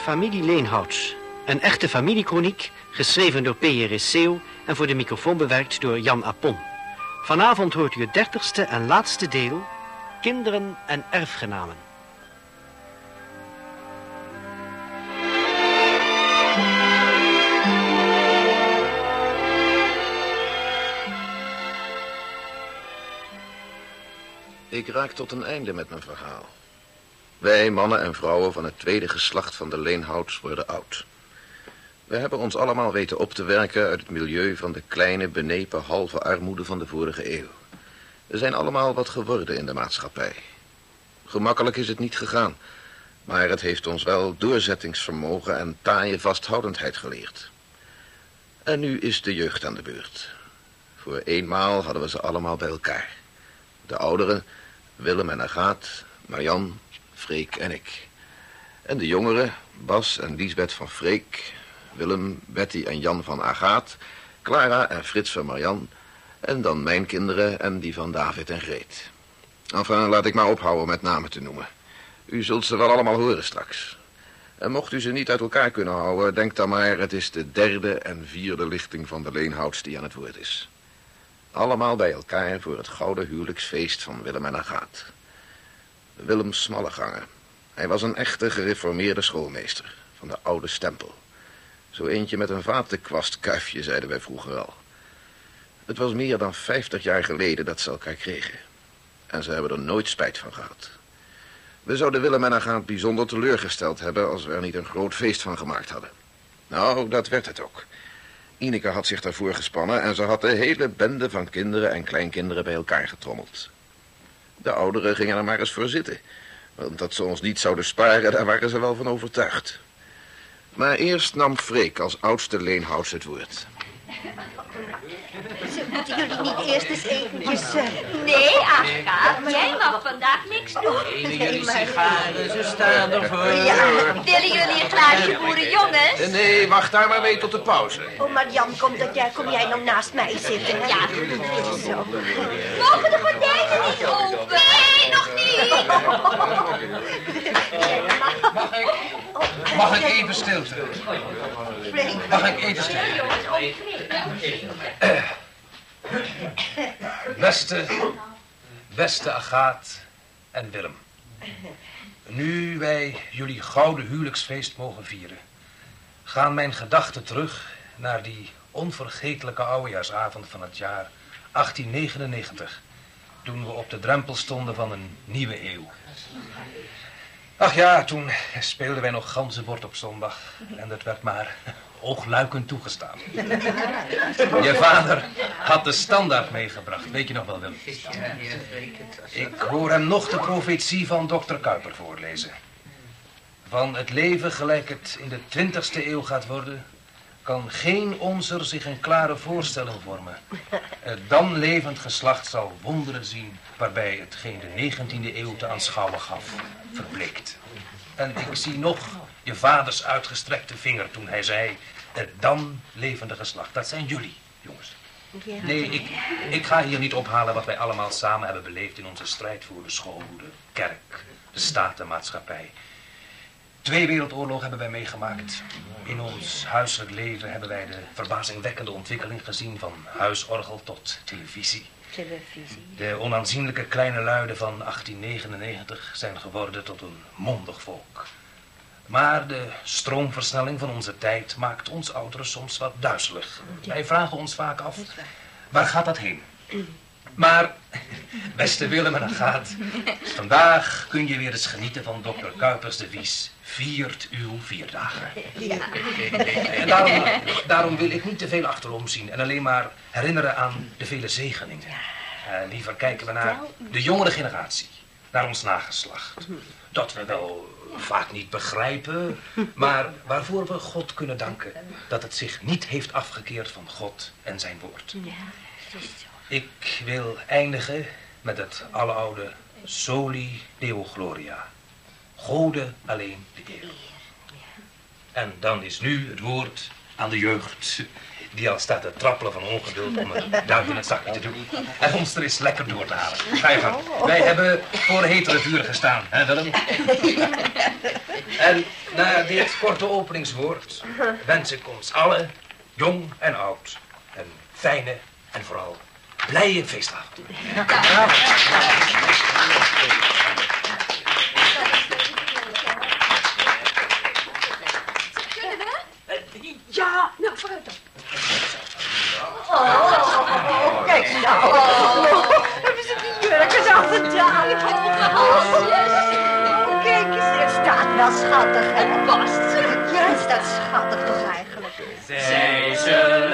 Familie Leenhouts. Een echte familiekroniek, geschreven door P.J. Seeuw en voor de microfoon bewerkt door Jan Appon. Vanavond hoort u het dertigste en laatste deel, Kinderen en Erfgenamen. Ik raak tot een einde met mijn verhaal. Wij, mannen en vrouwen van het tweede geslacht van de Leenhouts, worden oud. We hebben ons allemaal weten op te werken uit het milieu van de kleine, benepen, halve armoede van de vorige eeuw. We zijn allemaal wat geworden in de maatschappij. Gemakkelijk is het niet gegaan, maar het heeft ons wel doorzettingsvermogen en taaie vasthoudendheid geleerd. En nu is de jeugd aan de beurt. Voor eenmaal hadden we ze allemaal bij elkaar. De ouderen, Willem en Agaat, Marian, Freek en ik. En de jongeren, Bas en Liesbeth van Freek, Willem, Betty en Jan van Agaat, Clara en Frits van Marian, en dan mijn kinderen en die van David en Greet. Enfin, laat ik maar ophouden met namen te noemen. U zult ze wel allemaal horen straks. En mocht u ze niet uit elkaar kunnen houden, denk dan maar... het is de derde en vierde lichting van de Leenhouts die aan het woord is. Allemaal bij elkaar voor het gouden huwelijksfeest van Willem en Agaat. Willem Smalleganger. Hij was een echte gereformeerde schoolmeester van de oude stempel. Zo eentje met een vatenkwastkuifje, zeiden wij vroeger al. Het was meer dan vijftig jaar geleden dat ze elkaar kregen. En ze hebben er nooit spijt van gehad. We zouden Willem en Agaat bijzonder teleurgesteld hebben... als we er niet een groot feest van gemaakt hadden. Nou, dat werd het ook. Ineke had zich daarvoor gespannen... en ze had de hele bende van kinderen en kleinkinderen bij elkaar getrommeld. De ouderen gingen er maar eens voor zitten. Want dat ze ons niet zouden sparen, daar waren ze wel van overtuigd. Maar eerst nam Freek als oudste leenhouds het woord. Moeten jullie niet eerst eens eventjes... eh, Nee, Aga, jij mag vandaag niks doen. Ene jullie sigaren, ze staan ervoor. Ja. Willen jullie een glaasje boerenjongens? Eh, Nee, wacht daar maar mee tot de pauze. Oh, Marian, kom, dat jij, kom jij nou naast mij zitten? hè? Ja. Zo. Mogen de gordijnen niet open? Nee, nog niet. Mag ik, mag ik even stilte? Mag ik even stilte? Beste, beste Agaat en Willem. Nu wij jullie gouden huwelijksfeest mogen vieren, gaan mijn gedachten terug naar die onvergetelijke oudejaarsavond van het jaar 1899, toen we op de drempel stonden van een nieuwe eeuw. Ach ja, toen speelden wij nog ganzenbord op zondag en dat werd maar oogluikend toegestaan. Je vader had de standaard meegebracht, weet je nog wel, Willem? Ik hoor hem nog de profetie van dokter Kuiper voorlezen. Van het leven gelijk het in de twintigste eeuw gaat worden, kan geen onzer zich een klare voorstelling vormen. Het dan levend geslacht zal wonderen zien, waarbij hetgeen de negentiende eeuw te aanschouwen gaf, verbleekt. En ik zie nog je vaders uitgestrekte vinger toen hij zei, het dan levende geslacht, dat zijn jullie, jongens. Nee, ik, ik ga hier niet ophalen wat wij allemaal samen hebben beleefd in onze strijd voor de school, de kerk, de staat, de maatschappij. Twee wereldoorlogen hebben wij meegemaakt. In ons huiselijk leven hebben wij de verbazingwekkende ontwikkeling gezien van huisorgel tot televisie. Televisie. De onaanzienlijke kleine luiden van 1899 zijn geworden tot een mondig volk. Maar de stroomversnelling van onze tijd maakt ons ouderen soms wat duizelig. Wij vragen ons vaak af, waar gaat dat heen? Maar, beste Willem en Agaat, vandaag kun je weer eens genieten van dokter Kuipers devies. Viert uw vierdagen. En daarom, daarom wil ik niet te veel achterom zien en alleen maar herinneren aan de vele zegeningen. Eh, liever kijken we naar de jongere generatie, naar ons nageslacht. Dat we wel vaak niet begrijpen, maar waarvoor we God kunnen danken dat het zich niet heeft afgekeerd van God en zijn woord. Ik wil eindigen met het aloude Soli Deo Gloria. Gode alleen de eer. En dan is nu het woord aan de jeugd. Die al staat te trappelen van ongeduld om een duit in het zakje te doen. En ons er eens lekker door te halen. Ga. Wij hebben voor hetere vuren gestaan, hè Willem? En na dit korte openingswoord wens ik ons allen, jong en oud, een fijne en vooral blije feestavond. Kunnen we? Ja, nou vooruit dan. Oh, kijk nou. Hebben ze die jurken al gedaan? Oh, kijk eens, het staat wel schattig, hè? Past. Ja, het staat schattig toch eigenlijk? Zij zullen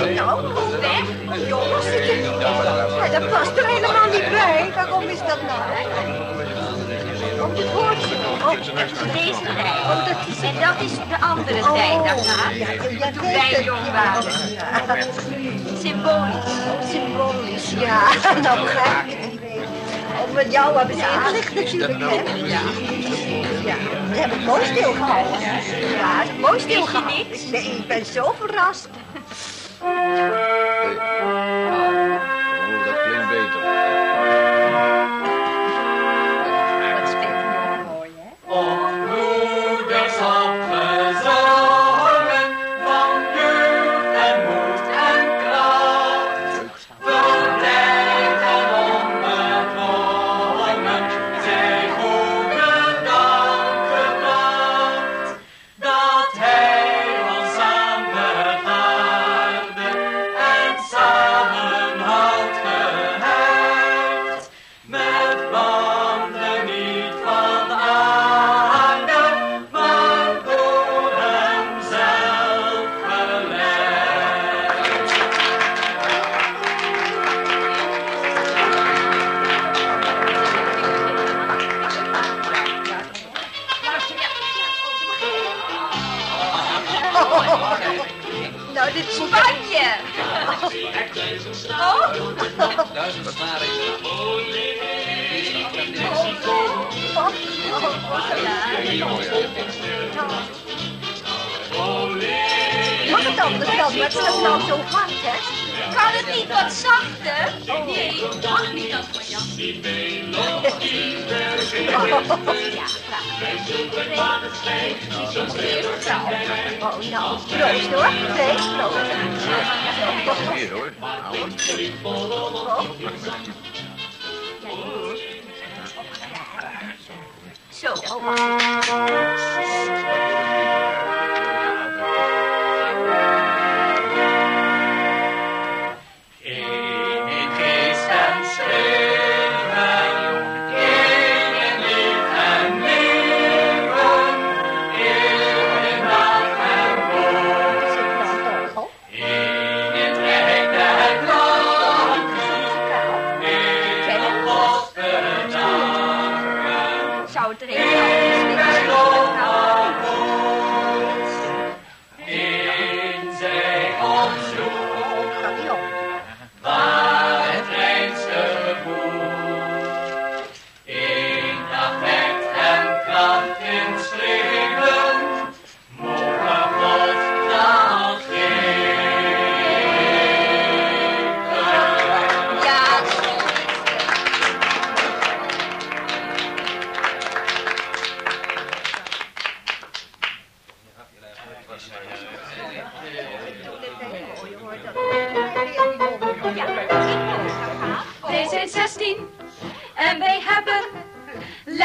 Oh, kijk nou. Jongens, dit- ja, dat past er helemaal niet bij. Waarom is dat nou? Om het woordje. Oh, Deze tijd. En dat is de andere oh, tijd daarna. Toen wij jong waren. Symbolisch. Symbolisch, ja. Nou begrijp ik niet. Oh, met jou hebben ze ingelicht natuurlijk, hè? Ja. We hebben het mooi stilgehouden. Ja, het mooi stilgehouden. Ik ben zo verrast. Hey. Maar het nou zo hard, hè? kan het niet wat zachter? Nee, mag niet dat van Jan. Ja, graag. Eerst vrouw. Oh, nou, proost hoor. Nee, proost. Hier hoor. Zo. In three.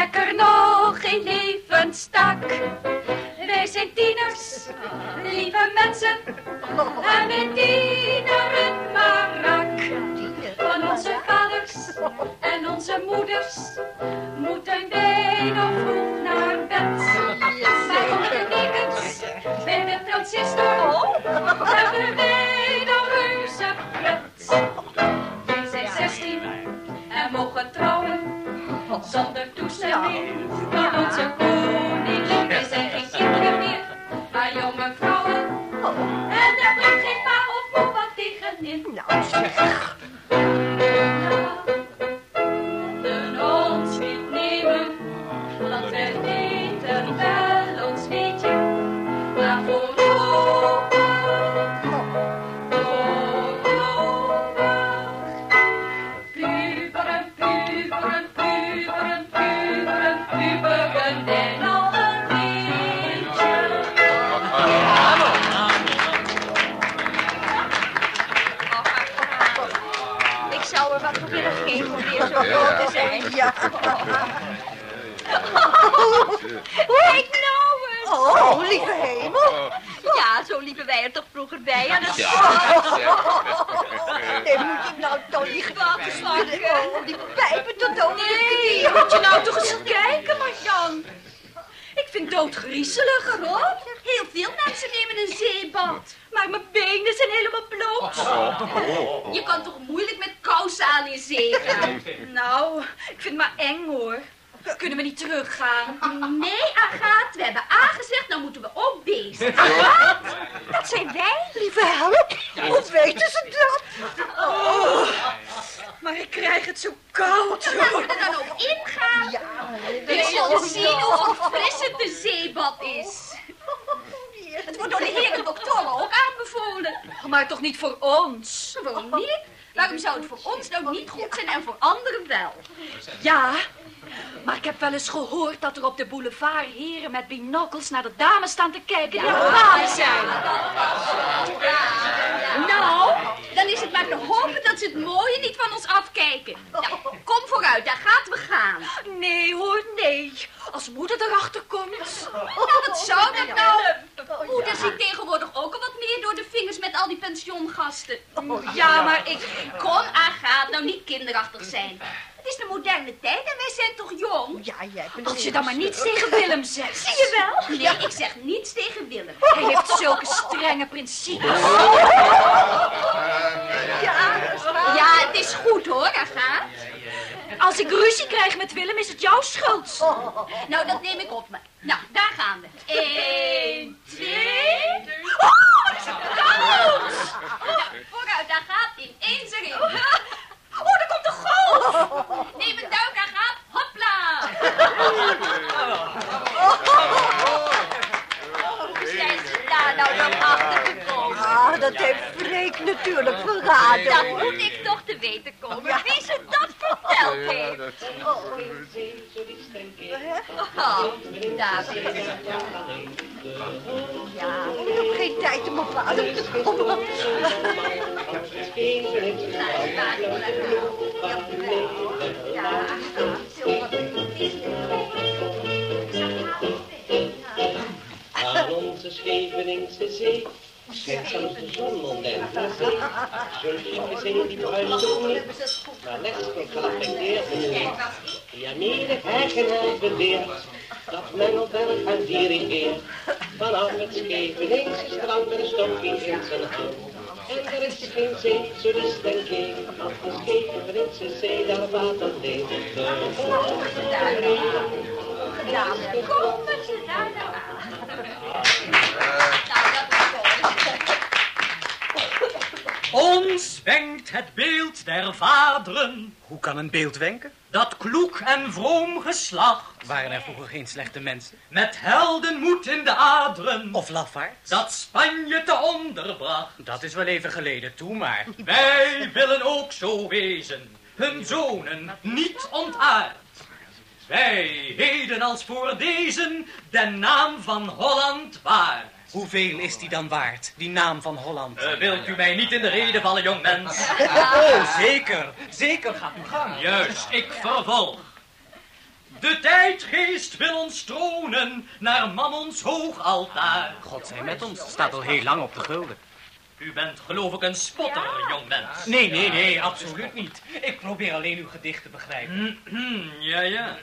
Lekker nog geen leven stak. Wij zijn tieners, lieve mensen, en we dienen een barak. Van onze vaders en onze moeders moeten wij nog vroeg naar bed. Maar van de dekens bij de transistor hebben wij nog reuze pret. Zonder toestemming van onze koningin. Wij zijn geen kinderen meer, maar jonge vrouwen. En daar brengt geen pa of moe wat tegenin. Nou zeg. Nou, ik vind het maar eng hoor. Kunnen we niet teruggaan? Nee, Agathe, we hebben A gezegd, dan moeten we ook B zeggen. Dat zijn wij. Lieve help. Hoe weten ze dat? Oh, maar ik krijg het zo koud. Zullen we er dan ook ingaan? Ja, We zullen zien hoe verfrissend de zeebad is. Het wordt door de heren doktoren ook aanbevolen. Maar toch niet voor ons? Waarom niet? Waarom zou het voor ons nou niet goed zijn en voor anderen wel? Ja, maar ik heb wel eens gehoord dat er op de boulevard heren met binokels naar de dames staan te kijken die ja. zijn. Nou, dan is het maar te hopen dat ze het mooie niet van ons afkijken. Nou, kom vooruit, daar gaat we gaan. Nee hoor, nee. Als moeder erachter komt. Nou, wat zou dat nou? Moeder ziet tegenwoordig ook al wat meer door de vingers met al die pensioengasten. Ja, maar ik... Kom, Agathe, nou niet kinderachtig zijn. Het is de moderne tijd en wij zijn toch jong? Ja, jij bent Als je dan maar niets tegen Willem zegt. Zie je wel? Nee, ik zeg niets tegen Willem. Hij heeft zulke strenge principes. Ja. Ja, het is goed hoor, Agathe. Als ik ruzie krijg met Willem, is het jouw schuld. Nou, dat neem ik op me. Nou, daar gaan we. Eén, twee... Oh, wat is het koud! Nou, vooruit, daar erin. Oh, daar komt de golf! Neem een duik, daar gaat. Hopla! Hoe zijn ze daar nou dan achter gekomen? Ah, dat heeft Freek natuurlijk verraden. Dat moet ik toch te weten komen. Wie ze dat verteld heeft. Oh, daar ben ik. Ja, geen tijd om op adem te komen. Aan onze Scheveningse zee schijnt zelfs de zon oneindig zee. Zo'n chique zee die ook niet, maar les wordt gereflecteerd in Die Amerikanen beweert dat men op elk haar dirigeert. Vanaf het Scheveningse strand met een stokje in zijn hand. En er is geen zee, zo dus denk ik, als de Scheveningse zee daar water leeft. Ja, komen ze daar nou aan? Ons wenkt het beeld der vaderen, Hoe kan een beeld wenken? dat kloek en vroom geslacht, Waren er vroeger geen slechte mensen? met heldenmoed in de aderen, Of lafaard? dat Spanje te onderbracht. Dat is wel even geleden toe, maar... Wij willen ook zo wezen, hun zonen niet ontaard. Wij heden als voor deze de naam van Holland waard. Hoeveel is die dan waard, die naam van Holland? Eh, wilt u mij niet in de reden vallen, jongmens? Oh, zeker. Zeker gaat uw gang. Juist, ik vervolg. De tijdgeest wil ons tronen naar Mammons hoogaltaar. God zij met ons, staat al heel lang op de gulden. U bent geloof ik een spotter, jong mens. Nee, nee, nee, absoluut niet. Ik probeer alleen uw gedicht te begrijpen. ja, ja.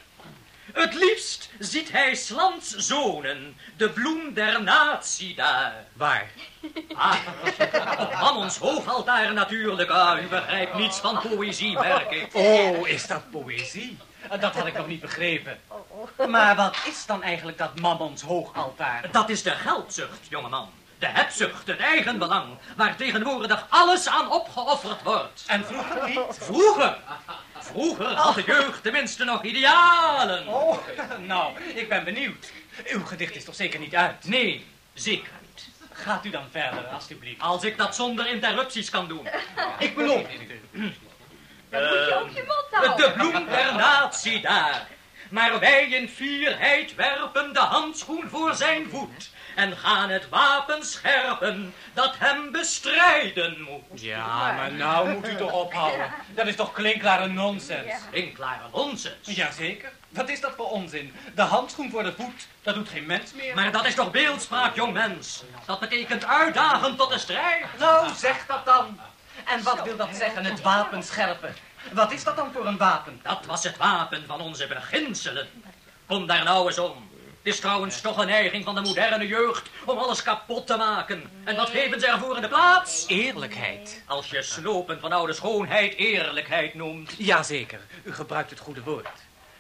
Het liefst ziet hij Slands zonen, de bloem der natie daar. Waar? Ah, op Mammons hoogaltaar natuurlijk. Ah, u begrijpt niets van poëzie, merk ik. Oh, is dat poëzie? Dat had ik nog niet begrepen. Maar wat is dan eigenlijk dat Mammons hoogaltaar? Dat is de geldzucht, jongeman. De hebzucht, het eigenbelang, waar tegenwoordig alles aan opgeofferd wordt. En vroeger niet? Vroeger? Vroeger had de jeugd tenminste nog idealen. Oh, nou, ik ben benieuwd. Uw gedicht is toch zeker niet uit? Nee, zeker niet. Gaat u dan verder, alstublieft. Als ik dat zonder interrupties kan doen. Ik beloof. Dan moet je ook je mond De houden. bloem der natie daar. Maar wij in fierheid werpen de handschoen voor zijn voet. En gaan het wapen scherpen dat hem bestrijden moet. Ja, maar nou moet u toch ophouden. Dat is toch klinkklare nonsens? Klinkklare nonsens. Jazeker. Wat is dat voor onzin? De handschoen voor de voet, dat doet geen mens meer. Maar dat is toch beeldspraak, jong mens? Dat betekent uitdagen tot de strijd. Nou, zeg dat dan. En wat wil dat zeggen, het wapen scherpen? Wat is dat dan voor een wapen? Dat was het wapen van onze beginselen. Kom daar nou eens om. Het is trouwens toch een neiging van de moderne jeugd om alles kapot te maken. En wat geven ze ervoor in de plaats? Eerlijkheid. Als je slopen van oude schoonheid eerlijkheid noemt. Jazeker, u gebruikt het goede woord.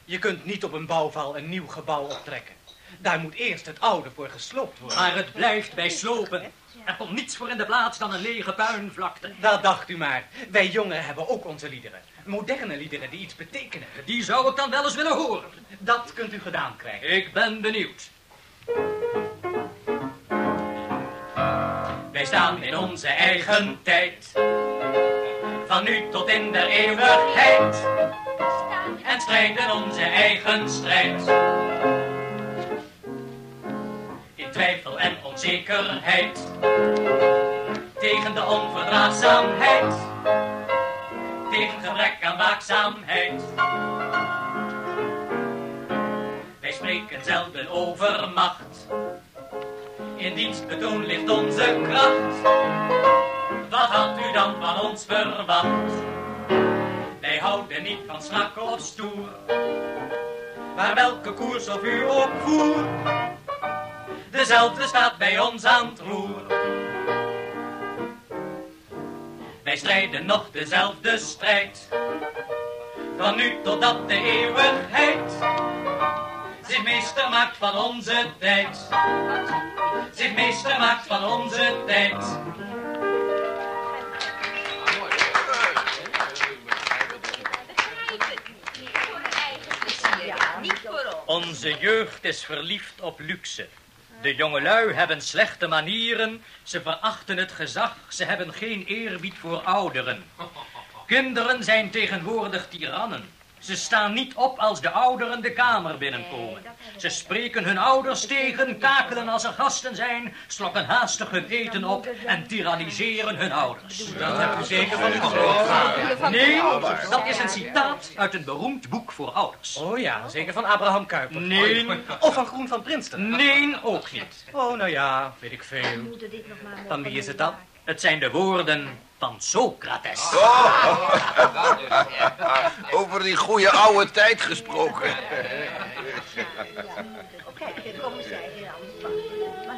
Je kunt niet op een bouwval een nieuw gebouw optrekken. Daar moet eerst het oude voor gesloopt worden. Maar het blijft bij slopen. Er komt niets voor in de plaats dan een lege puinvlakte. Dat dacht u maar. Wij jongen hebben ook onze liederen. Moderne liederen die iets betekenen. Die zou ik dan wel eens willen horen. Dat kunt u gedaan krijgen. Ik ben benieuwd. Wij staan in onze eigen tijd. Van nu tot in der eeuwigheid. En strijden onze eigen strijd. Twijfel en onzekerheid. Tegen de onverdraagzaamheid. Tegen gebrek aan waakzaamheid. Wij spreken zelden over macht. In dienstbetoon ligt onze kracht. Wat had u dan van ons verwacht? Wij houden niet van strak of stoer. Maar welke koers of u ook voer, dezelfde staat bij ons aan het roer. Wij strijden nog dezelfde strijd, van nu totdat de eeuwigheid zich meester maakt van onze tijd. Zich meester maakt van onze tijd. Onze jeugd is verliefd op luxe. De jongelui hebben slechte manieren, ze verachten het gezag, ze hebben geen eerbied voor ouderen. Kinderen zijn tegenwoordig tirannen. Ze staan niet op als de ouderen de kamer binnenkomen. Ze spreken hun ouders tegen, kakelen als er gasten zijn, slokken haastig hun eten op en tyranniseren hun ouders. Dat hebt u zeker van uw grootvader. Nee, dat is een citaat uit een beroemd boek voor ouders. Oh ja, zeker van Abraham Kuyper. Nee. Of van Groen van Princeton. Nee, ook niet. Oh, nou ja, weet ik veel. Van wie is het dan? Het zijn de woorden van Socrates. Over die goede oude tijd gesproken. Kijk, hier komen zij hier aan. Maar.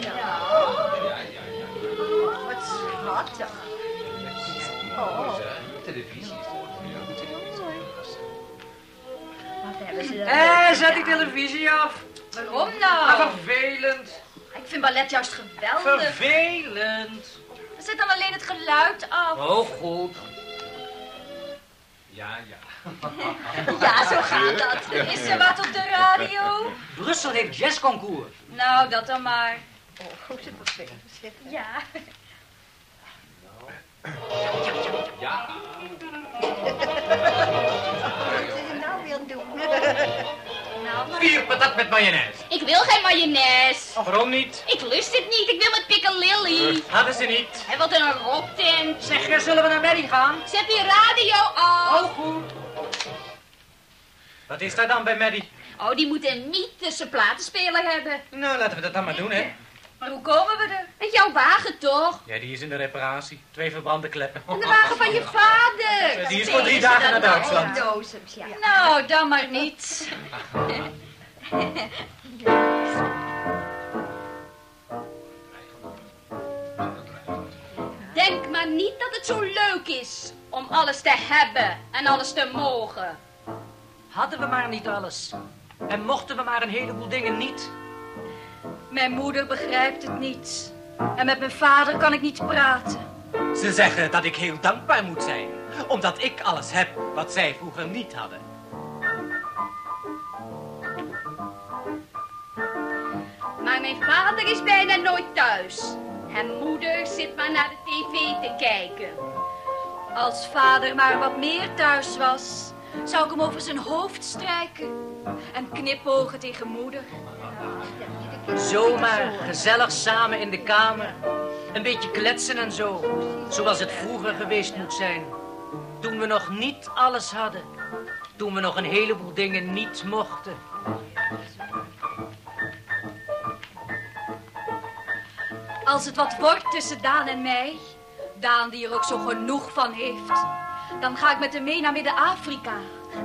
Ja. Wat schattig. Oh. Wat hebben ze dan? Eh, zet die televisie af. Waarom Ah, nou? vervelend. Ik vind ballet juist geweldig. Vervelend. Zet dan alleen het geluid af. Oh, goed. Ja, ja. Ja, zo gaat dat. Is er wat op de radio? Brussel heeft jazzconcours. Nou, dat dan maar. Oh, ze vervelend zitten. Ja. Ja. Wat is ze nou weer aan het doen? Vier patat met mayonaise. Ik wil geen mayonaise. Oh, waarom niet? Ik lust het niet. Ik wil met piccalilli. Eh, hadden ze niet. En wat een rottent. Zeg, eh, zullen we naar Mary gaan? Zet die radio af. Oh, goed. Wat is daar dan bij Mary? Oh, die moet een mythische platenspeler hebben. Nou, laten we dat dan maar doen, hè. Maar hoe komen we er? Met jouw wagen toch? Ja, die is in de reparatie. Twee verbrande kleppen. En de wagen van je vader. Die is voor drie dagen naar Duitsland. Ja. Nou, dan maar niet. Denk maar niet dat het zo leuk is om alles te hebben en alles te mogen. Hadden we maar niet alles. En mochten we maar een heleboel dingen niet. Mijn moeder begrijpt het niet. En met mijn vader kan ik niet praten. Ze zeggen dat ik heel dankbaar moet zijn. Omdat ik alles heb wat zij vroeger niet hadden. Maar mijn vader is bijna nooit thuis. En moeder zit maar naar de tv te kijken. Als vader maar wat meer thuis was, zou ik hem over zijn hoofd strijken. En knipogen tegen moeder. Zomaar gezellig samen in de kamer. Een beetje kletsen en zo. Zoals het vroeger geweest moet zijn. Toen we nog niet alles hadden. Toen we nog een heleboel dingen niet mochten. Als het wat wordt tussen Daan en mij, Daan die er ook zo genoeg van heeft, dan ga ik met hem mee naar Midden-Afrika,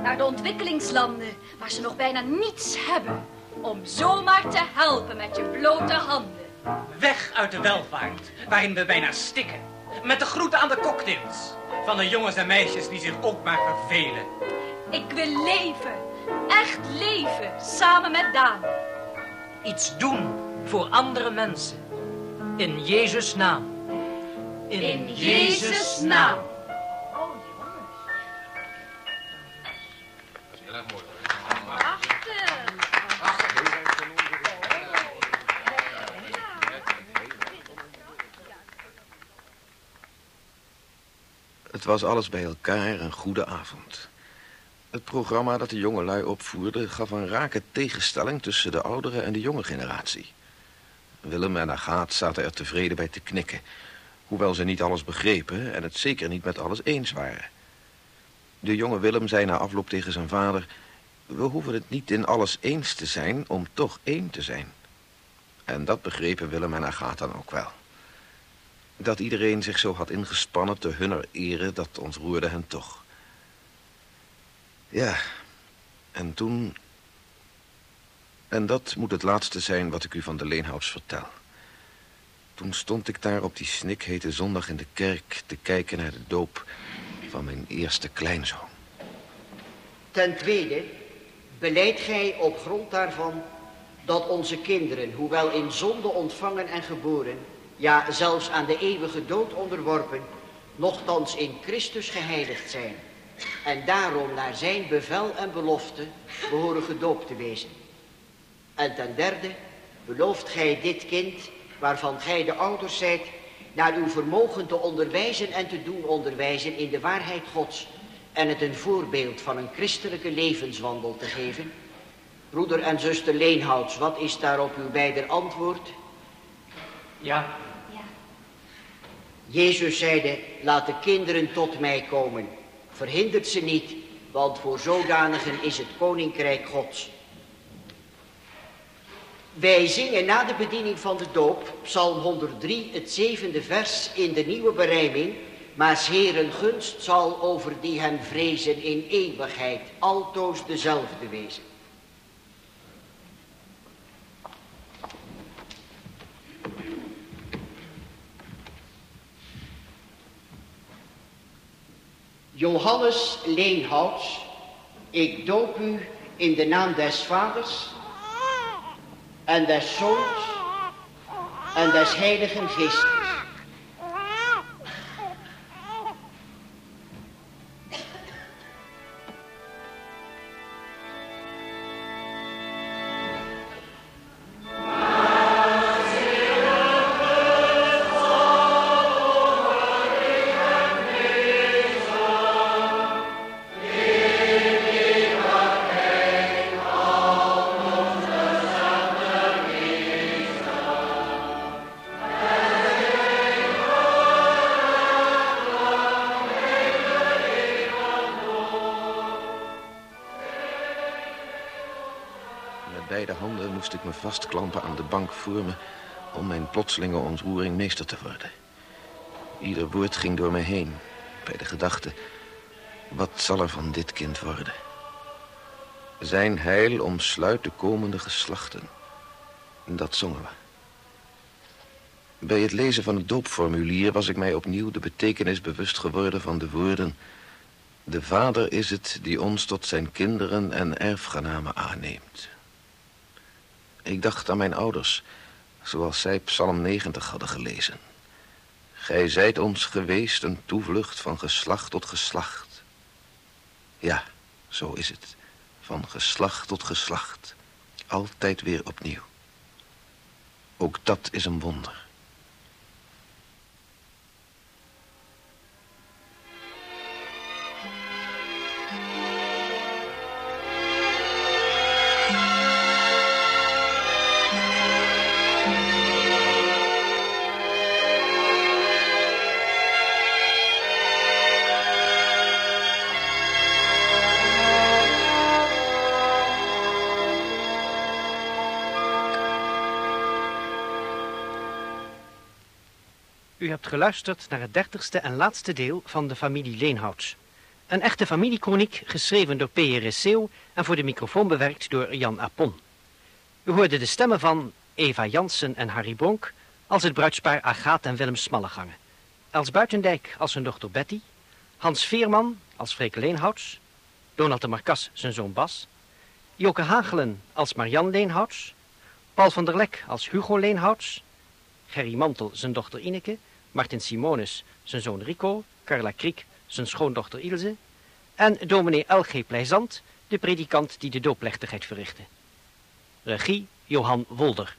naar de ontwikkelingslanden, waar ze nog bijna niets hebben, om zomaar te helpen met je blote handen. Weg uit de welvaart, waarin we bijna stikken. Met de groeten aan de cocktails. Van de jongens en meisjes die zich ook maar vervelen. Ik wil leven, echt leven, samen met Daan. Iets doen voor andere mensen. In Jezus' naam. In Jezus' naam. Het was alles bij elkaar een goede avond. Het programma dat de jongelui opvoerde gaf een rake tegenstelling tussen de oudere en de jonge generatie. Willem en Agaat zaten er tevreden bij te knikken, hoewel ze niet alles begrepen en het zeker niet met alles eens waren. De jonge Willem zei na afloop tegen zijn vader, we hoeven het niet in alles eens te zijn om toch één te zijn. En dat begrepen Willem en Agaat dan ook wel. Dat iedereen zich zo had ingespannen te hunner ere, dat ontroerde hen toch. Ja, en toen... En dat moet het laatste zijn wat ik u van de Leenhouts vertel. Toen stond ik daar op die snikhete zondag in de kerk... te kijken naar de doop van mijn eerste kleinzoon. Ten tweede, beleidt gij op grond daarvan dat onze kinderen, hoewel in zonde ontvangen en geboren, ja zelfs aan de eeuwige dood onderworpen, nochtans in Christus geheiligd zijn en daarom naar zijn bevel en belofte behoren gedoopt te wezen. En ten derde, belooft gij dit kind, waarvan gij de ouders zijt, naar uw vermogen te onderwijzen en te doen onderwijzen in de waarheid Gods en het een voorbeeld van een christelijke levenswandel te geven? Broeder en zuster Leenhouts, wat is daarop uw beider antwoord? Ja. Jezus zeide, laat de kinderen tot mij komen. Verhindert ze niet, want voor zodanigen is het koninkrijk Gods. Wij zingen na de bediening van de doop, Psalm 103, het zevende vers in de nieuwe berijming. Maar 's Heeren gunst zal over die hem vrezen in eeuwigheid altoos dezelfde wezen. Johannes Leenhouts, ik doop u in de naam des vaders en des zoons en des heiligen geestes. Ik me vastklampen aan de bank voor me... om mijn plotselinge ontroering meester te worden. Ieder woord ging door me heen, bij de gedachte... wat zal er van dit kind worden? Zijn heil omsluit de komende geslachten. Dat zongen we. Bij het lezen van het doopformulier was ik mij opnieuw de betekenis bewust geworden van de woorden... De vader is het die ons tot zijn kinderen en erfgenamen aanneemt. Ik dacht aan mijn ouders, zoals zij Psalm 90 hadden gelezen. Gij zijt ons geweest een toevlucht van geslacht tot geslacht. Ja, zo is het. Van geslacht tot geslacht. Altijd weer opnieuw. Ook dat is een wonder. U hebt geluisterd naar het dertigste en laatste deel van de familie Leenhouts. Een echte familiekroniek geschreven door P.R.S. Seeuw en voor de microfoon bewerkt door Jan Apon. U hoorde de stemmen van Eva Jansen en Harry Bronk als het bruidspaar Agaat en Willem Smallegangen. Els Buitendijk als zijn dochter Betty, Hans Veerman als Freke Leenhouts, Donald de Marcas zijn zoon Bas, Joke Hagelen als Marian Leenhouts, Paul van der Lek als Hugo Leenhouts, Gerry Mantel zijn dochter Ineke, Martin Simonis zijn zoon Rico, Carla Kriek zijn schoondochter Ilse en dominee L.G. Pleizant, de predikant die de doopplechtigheid verrichtte. Regie Johan Wolder.